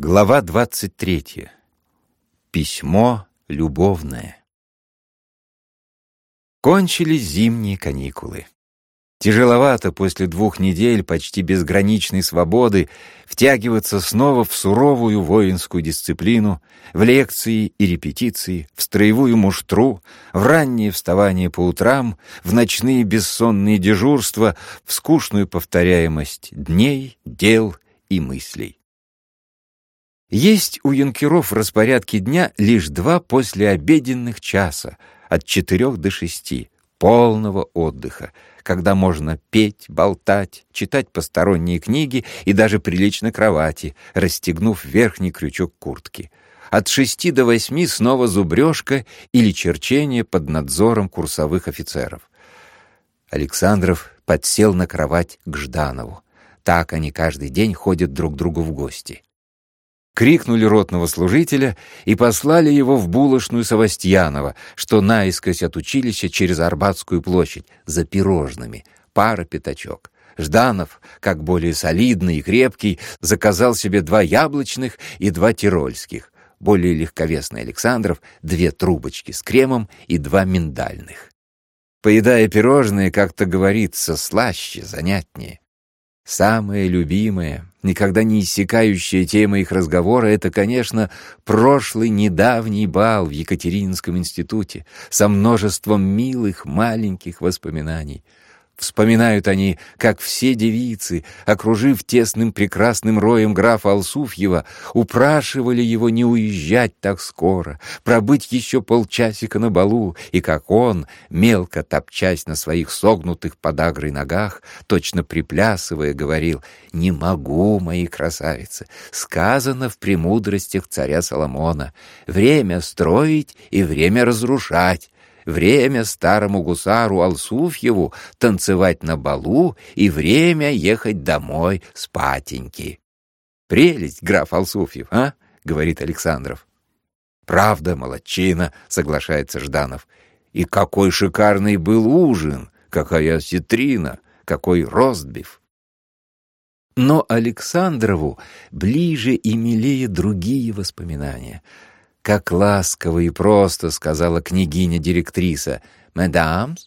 Глава 23. Письмо любовное. Кончились зимние каникулы. Тяжеловато после двух недель почти безграничной свободы втягиваться снова в суровую воинскую дисциплину, в лекции и репетиции, в строевую муштру, в раннее вставание по утрам, в ночные бессонные дежурства, в скучную повторяемость дней, дел и мыслей. Есть у юнкеров в распорядке дня лишь два послеобеденных часа, от четырех до шести, полного отдыха, когда можно петь, болтать, читать посторонние книги и даже прилечь на кровати, расстегнув верхний крючок куртки. От шести до восьми снова зубрежка или черчение под надзором курсовых офицеров. Александров подсел на кровать к Жданову. Так они каждый день ходят друг другу в гости крикнули ротного служителя и послали его в булочную Савастьянова, что наискось от училища через Арбатскую площадь, за пирожными, пара пятачок. Жданов, как более солидный и крепкий, заказал себе два яблочных и два тирольских. Более легковесный Александров — две трубочки с кремом и два миндальных. Поедая пирожные, как-то говорится, слаще, занятнее. Самое любимое, никогда не иссякающая тема их разговора — это, конечно, прошлый недавний бал в Екатерининском институте со множеством милых маленьких воспоминаний — Вспоминают они, как все девицы, окружив тесным прекрасным роем графа Алсуфьева, упрашивали его не уезжать так скоро, пробыть еще полчасика на балу, и как он, мелко топчась на своих согнутых подагрой ногах, точно приплясывая, говорил «Не могу, мои красавицы, сказано в премудростях царя Соломона, время строить и время разрушать». Время старому гусару Алсуфьеву танцевать на балу и время ехать домой спатеньки. «Прелесть, граф Алсуфьев, а?» — говорит Александров. «Правда, молодчина», — соглашается Жданов. «И какой шикарный был ужин! Какая осетрина! Какой ростбиф!» Но Александрову ближе и милее другие воспоминания — как ласково и просто сказала княгиня-директриса. «Мэдамс,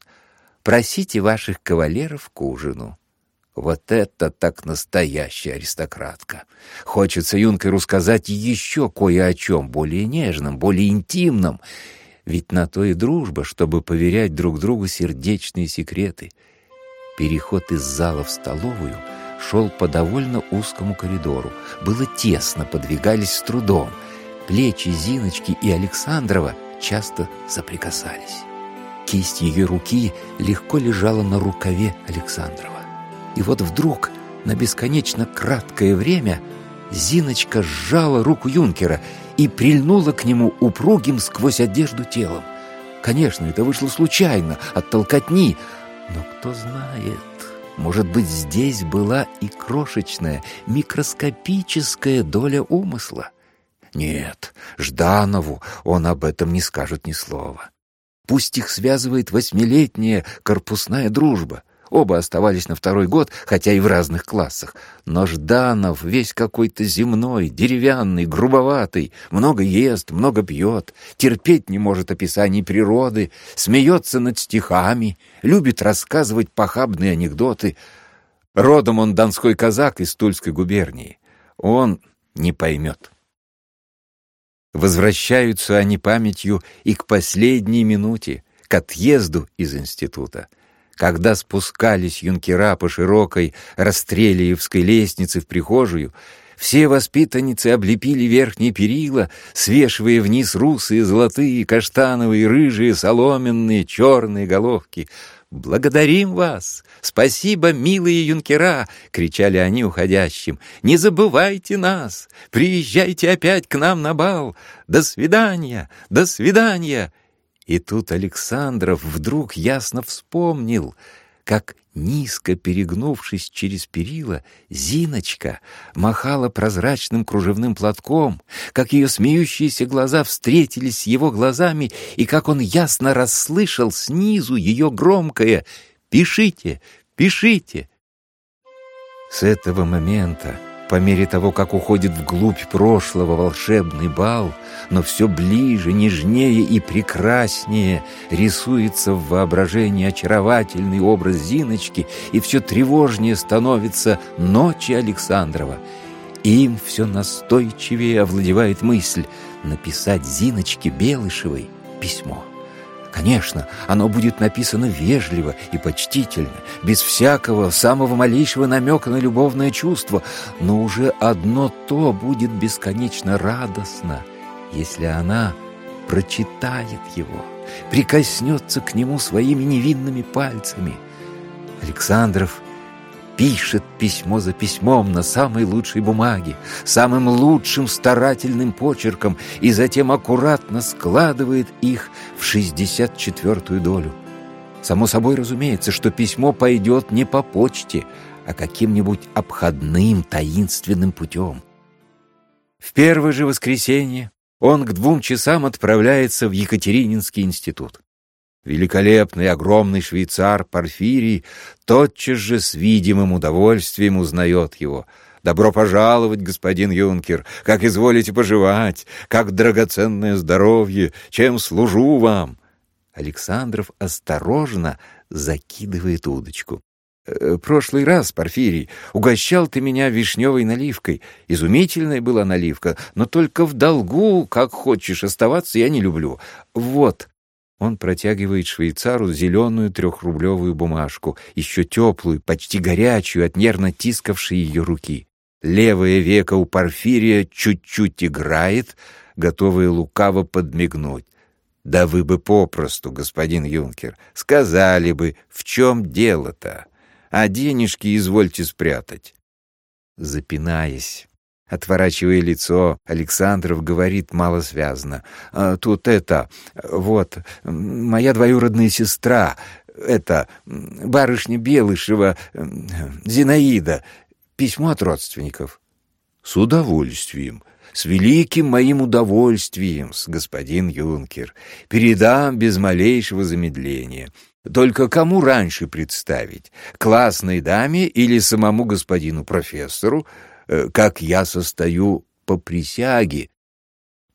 просите ваших кавалеров к ужину». Вот это так настоящая аристократка. Хочется юнкеру сказать еще кое о чем, более нежном, более интимном. Ведь на то и дружба, чтобы поверять друг другу сердечные секреты. Переход из зала в столовую шел по довольно узкому коридору. Было тесно, подвигались с трудом — Плечи Зиночки и Александрова часто соприкасались. Кисть ее руки легко лежала на рукаве Александрова. И вот вдруг, на бесконечно краткое время, Зиночка сжала руку юнкера и прильнула к нему упругим сквозь одежду телом. Конечно, это вышло случайно, от толкотни, но кто знает... Может быть, здесь была и крошечная, микроскопическая доля умысла. Нет, Жданову он об этом не скажет ни слова. Пусть их связывает восьмилетняя корпусная дружба. Оба оставались на второй год, хотя и в разных классах. Но Жданов весь какой-то земной, деревянный, грубоватый, много ест, много пьет, терпеть не может описаний природы, смеется над стихами, любит рассказывать похабные анекдоты. Родом он донской казак из Тульской губернии. Он не поймет. Возвращаются они памятью и к последней минуте, к отъезду из института. Когда спускались юнкера по широкой Расстрелиевской лестнице в прихожую, все воспитанницы облепили верхние перила, свешивая вниз русые, золотые, каштановые, рыжие, соломенные, черные головки — «Благодарим вас! Спасибо, милые юнкера!» — кричали они уходящим. «Не забывайте нас! Приезжайте опять к нам на бал! До свидания! До свидания!» И тут Александров вдруг ясно вспомнил — как, низко перегнувшись через перила, Зиночка махала прозрачным кружевным платком, как ее смеющиеся глаза встретились с его глазами, и как он ясно расслышал снизу ее громкое «Пишите! Пишите!» С этого момента по мере того, как уходит вглубь прошлого волшебный бал, но все ближе, нежнее и прекраснее рисуется в воображении очаровательный образ Зиночки, и все тревожнее становится ночи Александрова. Им все настойчивее овладевает мысль написать Зиночке Белышевой письмо. Конечно, оно будет написано вежливо и почтительно, без всякого самого малейшего намека на любовное чувство, но уже одно то будет бесконечно радостно, если она прочитает его, прикоснется к нему своими невинными пальцами. Александров пишет письмо за письмом на самой лучшей бумаге, самым лучшим старательным почерком и затем аккуратно складывает их в шестьдесят четвертую долю. Само собой разумеется, что письмо пойдет не по почте, а каким-нибудь обходным таинственным путем. В первое же воскресенье он к двум часам отправляется в Екатерининский институт. Великолепный огромный швейцар Порфирий тотчас же с видимым удовольствием узнает его. «Добро пожаловать, господин юнкер! Как изволите поживать? Как драгоценное здоровье! Чем служу вам?» Александров осторожно закидывает удочку. «Э, «Прошлый раз, Порфирий, угощал ты меня вишневой наливкой. Изумительная была наливка, но только в долгу, как хочешь оставаться, я не люблю. Вот, он протягивает швейцару зеленую трехрублевую бумажку, еще теплую, почти горячую от нервно тискавшей ее руки. Левое веко у Порфирия чуть-чуть играет, готовое лукаво подмигнуть. «Да вы бы попросту, господин юнкер, сказали бы, в чем дело-то, а денежки извольте спрятать». Запинаясь, Отворачивая лицо, Александров говорит малосвязно. «А, «Тут это... Вот... Моя двоюродная сестра... Это... Барышня Белышева... Зинаида... Письмо от родственников». «С удовольствием. С великим моим удовольствием, господин юнкер. Передам без малейшего замедления». Только кому раньше представить? Классной даме или самому господину профессору? Э, как я состою по присяге.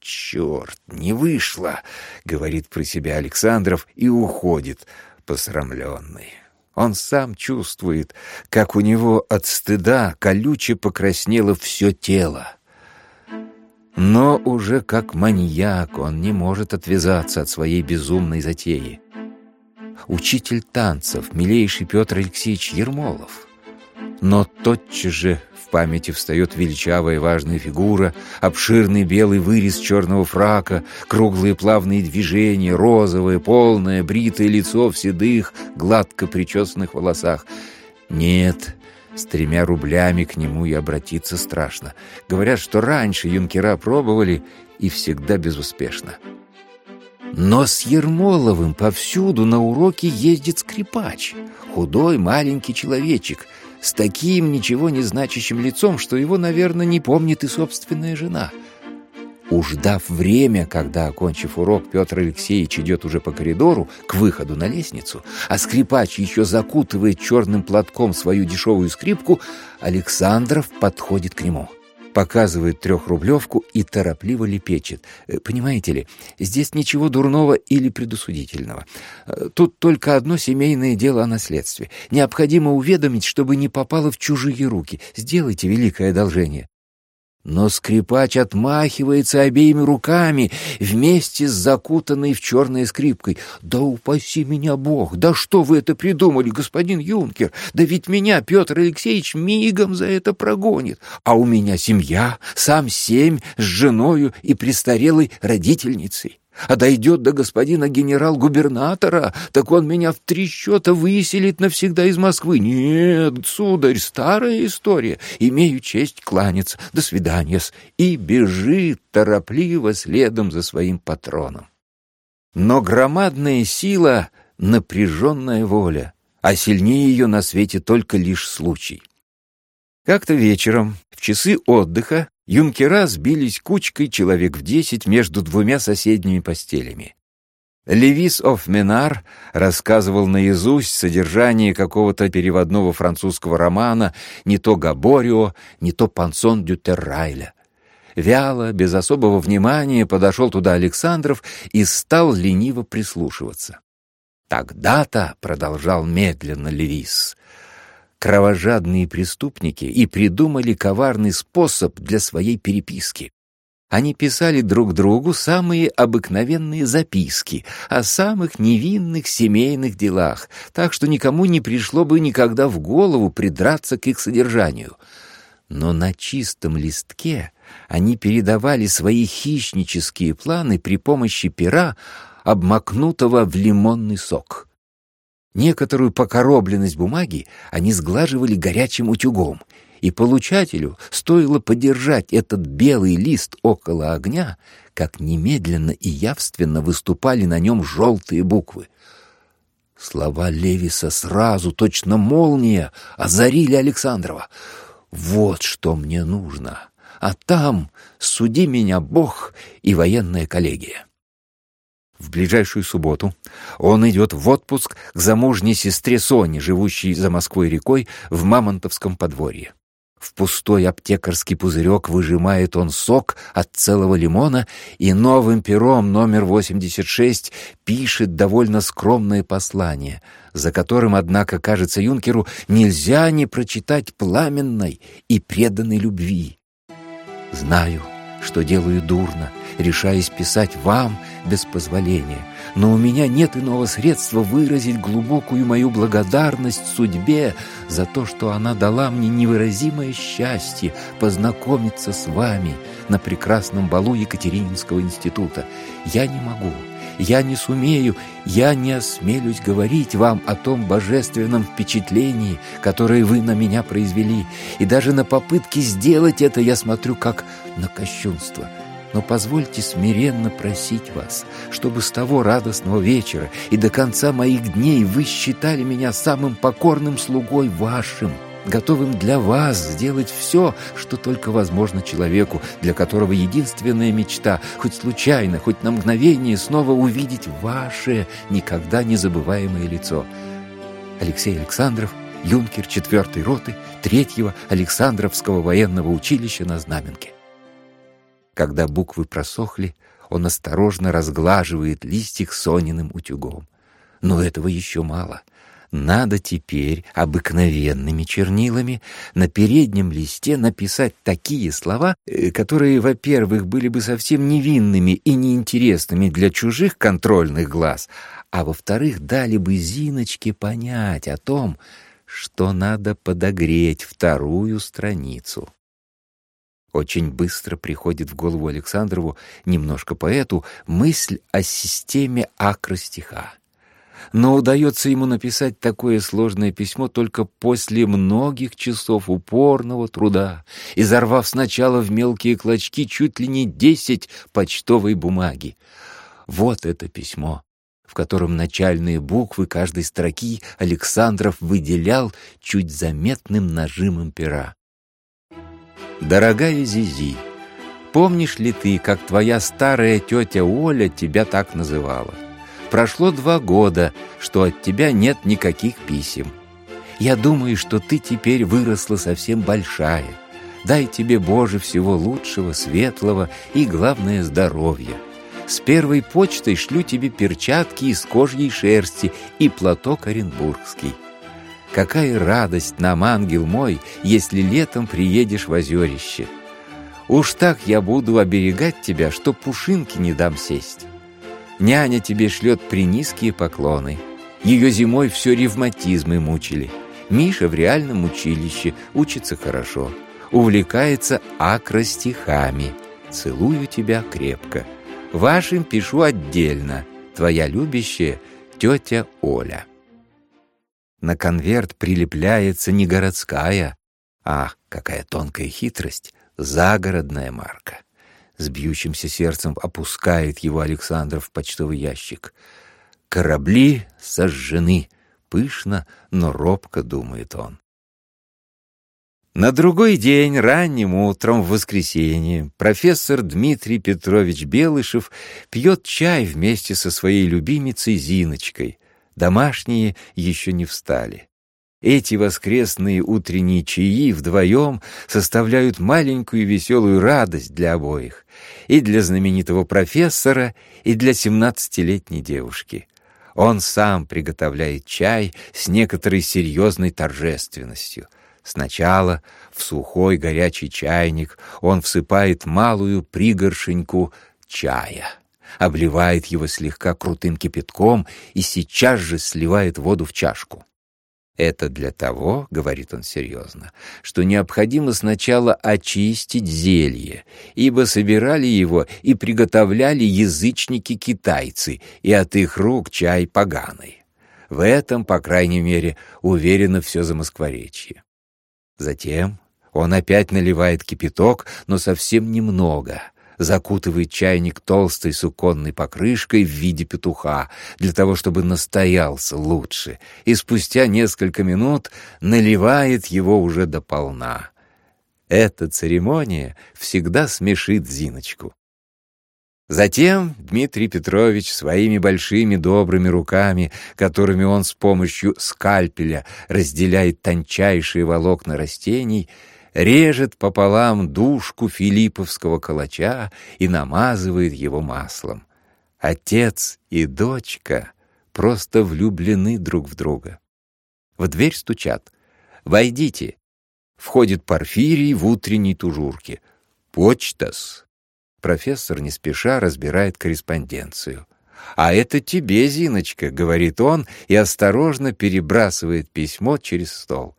«Черт, не вышло!» — говорит про себя Александров и уходит, посрамленный. Он сам чувствует, как у него от стыда колюче покраснело все тело. Но уже как маньяк он не может отвязаться от своей безумной затеи. Учитель танцев, милейший Петр Алексеевич Ермолов. Но тотчас же в памяти встает величавая важная фигура, обширный белый вырез черного фрака, круглые плавные движения, розовое, полное, бритое лицо в седых, гладко причесанных волосах. Нет, с тремя рублями к нему и обратиться страшно. Говорят, что раньше юнкера пробовали и всегда безуспешно. Но с Ермоловым повсюду на уроки ездит скрипач. Худой маленький человечек — с таким ничего не значащим лицом, что его, наверное, не помнит и собственная жена. Уж дав время, когда, окончив урок, Петр Алексеевич идет уже по коридору к выходу на лестницу, а скрипач еще закутывает черным платком свою дешевую скрипку, Александров подходит к нему показывает трехрублевку и торопливо лепечет. Э, понимаете ли, здесь ничего дурного или предусудительного. Э, тут только одно семейное дело о наследстве. Необходимо уведомить, чтобы не попало в чужие руки. Сделайте великое одолжение. Но скрипач отмахивается обеими руками вместе с закутанной в черной скрипкой. «Да упаси меня Бог! Да что вы это придумали, господин юнкер? Да ведь меня Петр Алексеевич мигом за это прогонит. А у меня семья, сам семь с женою и престарелой родительницей». А дойдет до господина генерал-губернатора, так он меня в три счета выселит навсегда из Москвы. Нет, сударь, старая история. Имею честь кланяться. До свидания. И бежит торопливо следом за своим патроном. Но громадная сила — напряженная воля, а сильнее ее на свете только лишь случай. Как-то вечером, в часы отдыха, Юнкера сбились кучкой человек в десять между двумя соседними постелями. Левис оф Менар рассказывал наизусть содержание какого-то переводного французского романа не то Габорио, не то Пансон дю Террайля. Вяло, без особого внимания подошел туда Александров и стал лениво прислушиваться. «Тогда-то», — продолжал медленно Левис, — «кровожадные преступники и придумали коварный способ для своей переписки. Они писали друг другу самые обыкновенные записки о самых невинных семейных делах, так что никому не пришло бы никогда в голову придраться к их содержанию. Но на чистом листке они передавали свои хищнические планы при помощи пера, обмакнутого в лимонный сок. Некоторую покоробленность бумаги они сглаживали горячим утюгом — и получателю стоило подержать этот белый лист около огня, как немедленно и явственно выступали на нем желтые буквы. Слова Левиса сразу, точно молния, озарили Александрова. «Вот что мне нужно, а там суди меня Бог и военная коллегия». В ближайшую субботу он идет в отпуск к замужней сестре Соне, живущей за Москвой рекой в Мамонтовском подворье. В пустой аптекарский пузырек выжимает он сок от целого лимона и новым пером номер 86 пишет довольно скромное послание, за которым, однако, кажется юнкеру, нельзя не прочитать пламенной и преданной любви. «Знаю, что делаю дурно, решаясь писать вам без позволения, но у меня нет иного средства выразить глубокую мою благодарность судьбе за то, что она дала мне невыразимое счастье познакомиться с вами на прекрасном балу Екатерининского института. Я не могу, я не сумею, я не осмелюсь говорить вам о том божественном впечатлении, которое вы на меня произвели, и даже на попытки сделать это я смотрю как на кощунство» но позвольте смиренно просить вас, чтобы с того радостного вечера и до конца моих дней вы считали меня самым покорным слугой вашим, готовым для вас сделать все, что только возможно человеку, для которого единственная мечта, хоть случайно, хоть на мгновение, снова увидеть ваше никогда не забываемое лицо. Алексей Александров, юнкер 4-й роты 3-го Александровского военного училища на Знаменке. Когда буквы просохли, он осторожно разглаживает листик Сониным утюгом. Но этого еще мало. Надо теперь обыкновенными чернилами на переднем листе написать такие слова, э, которые, во-первых, были бы совсем невинными и неинтересными для чужих контрольных глаз, а во-вторых, дали бы Зиночке понять о том, что надо подогреть вторую страницу. Очень быстро приходит в голову Александрову, немножко поэту, мысль о системе акростиха. Но удается ему написать такое сложное письмо только после многих часов упорного труда, изорвав сначала в мелкие клочки чуть ли не десять почтовой бумаги. Вот это письмо, в котором начальные буквы каждой строки Александров выделял чуть заметным нажимом пера. Дорогая Зизи, помнишь ли ты, как твоя старая тетя Оля тебя так называла? Прошло два года, что от тебя нет никаких писем. Я думаю, что ты теперь выросла совсем большая. Дай тебе, Боже, всего лучшего, светлого и, главное, здоровья. С первой почтой шлю тебе перчатки из кожьей шерсти и платок оренбургский. Какая радость нам, ангел мой, если летом приедешь в озерище. Уж так я буду оберегать тебя, что пушинки не дам сесть. Няня тебе шлет принизкие поклоны. Ее зимой все ревматизмы мучили. Миша в реальном училище учится хорошо. Увлекается акростихами. Целую тебя крепко. Вашим пишу отдельно. Твоя любящая тетя Оля. На конверт прилепляется не городская, а, какая тонкая хитрость, загородная марка. С бьющимся сердцем опускает его Александр в почтовый ящик. «Корабли сожжены», — пышно, но робко думает он. На другой день, ранним утром, в воскресенье, профессор Дмитрий Петрович Белышев пьет чай вместе со своей любимицей Зиночкой. Домашние еще не встали. Эти воскресные утренние чаи вдвоем составляют маленькую веселую радость для обоих, и для знаменитого профессора, и для семнадцатилетней девушки. Он сам приготовляет чай с некоторой серьезной торжественностью — Сначала в сухой горячий чайник он всыпает малую пригоршеньку чая, обливает его слегка крутым кипятком и сейчас же сливает воду в чашку. Это для того, — говорит он серьезно, — что необходимо сначала очистить зелье, ибо собирали его и приготовляли язычники-китайцы, и от их рук чай поганый. В этом, по крайней мере, уверено все замоскворечье. Затем он опять наливает кипяток, но совсем немного, закутывает чайник толстой суконной покрышкой в виде петуха, для того, чтобы настоялся лучше, и спустя несколько минут наливает его уже до полна. Эта церемония всегда смешит Зиночку. Затем Дмитрий Петрович своими большими добрыми руками, которыми он с помощью скальпеля разделяет тончайшие волокна растений, режет пополам душку филипповского калача и намазывает его маслом. Отец и дочка просто влюблены друг в друга. В дверь стучат. «Войдите!» Входит Порфирий в утренней тужурке. «Почтас!» Профессор не спеша разбирает корреспонденцию. «А это тебе, Зиночка», — говорит он и осторожно перебрасывает письмо через стол.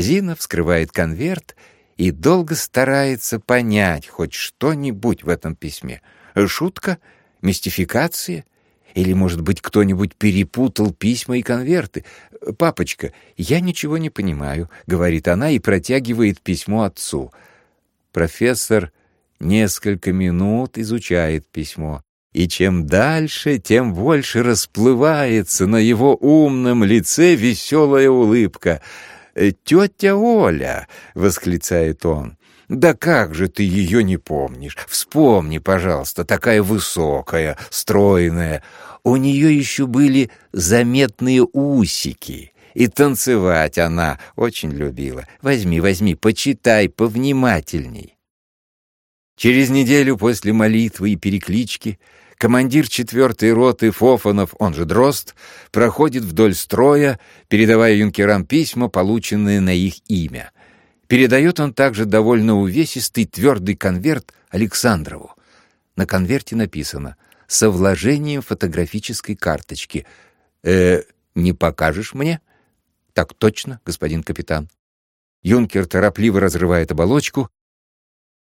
Зина вскрывает конверт и долго старается понять хоть что-нибудь в этом письме. Шутка? Мистификация? Или, может быть, кто-нибудь перепутал письма и конверты? «Папочка, я ничего не понимаю», — говорит она и протягивает письмо отцу. Профессор несколько минут изучает письмо. И чем дальше, тем больше расплывается на его умном лице веселая улыбка. «Э, «Тетя Оля!» — восклицает он. «Да как же ты ее не помнишь? Вспомни, пожалуйста, такая высокая, стройная. У нее еще были заметные усики». И танцевать она очень любила. Возьми, возьми, почитай повнимательней. Через неделю после молитвы и переклички командир четвертой роты Фофанов, он же Дрозд, проходит вдоль строя, передавая юнкерам письма, полученные на их имя. Передает он также довольно увесистый твердый конверт Александрову. На конверте написано «Со вложением фотографической карточки». «Э, не покажешь мне?» «Так точно, господин капитан». Юнкер торопливо разрывает оболочку,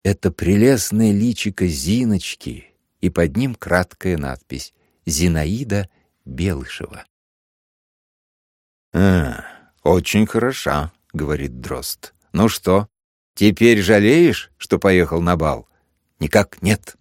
это прелестное личико Зиночки, и под ним краткая надпись «Зинаида Белышева». «А, очень хороша», — говорит Дрозд. «Ну что, теперь жалеешь, что поехал на бал?» «Никак нет»,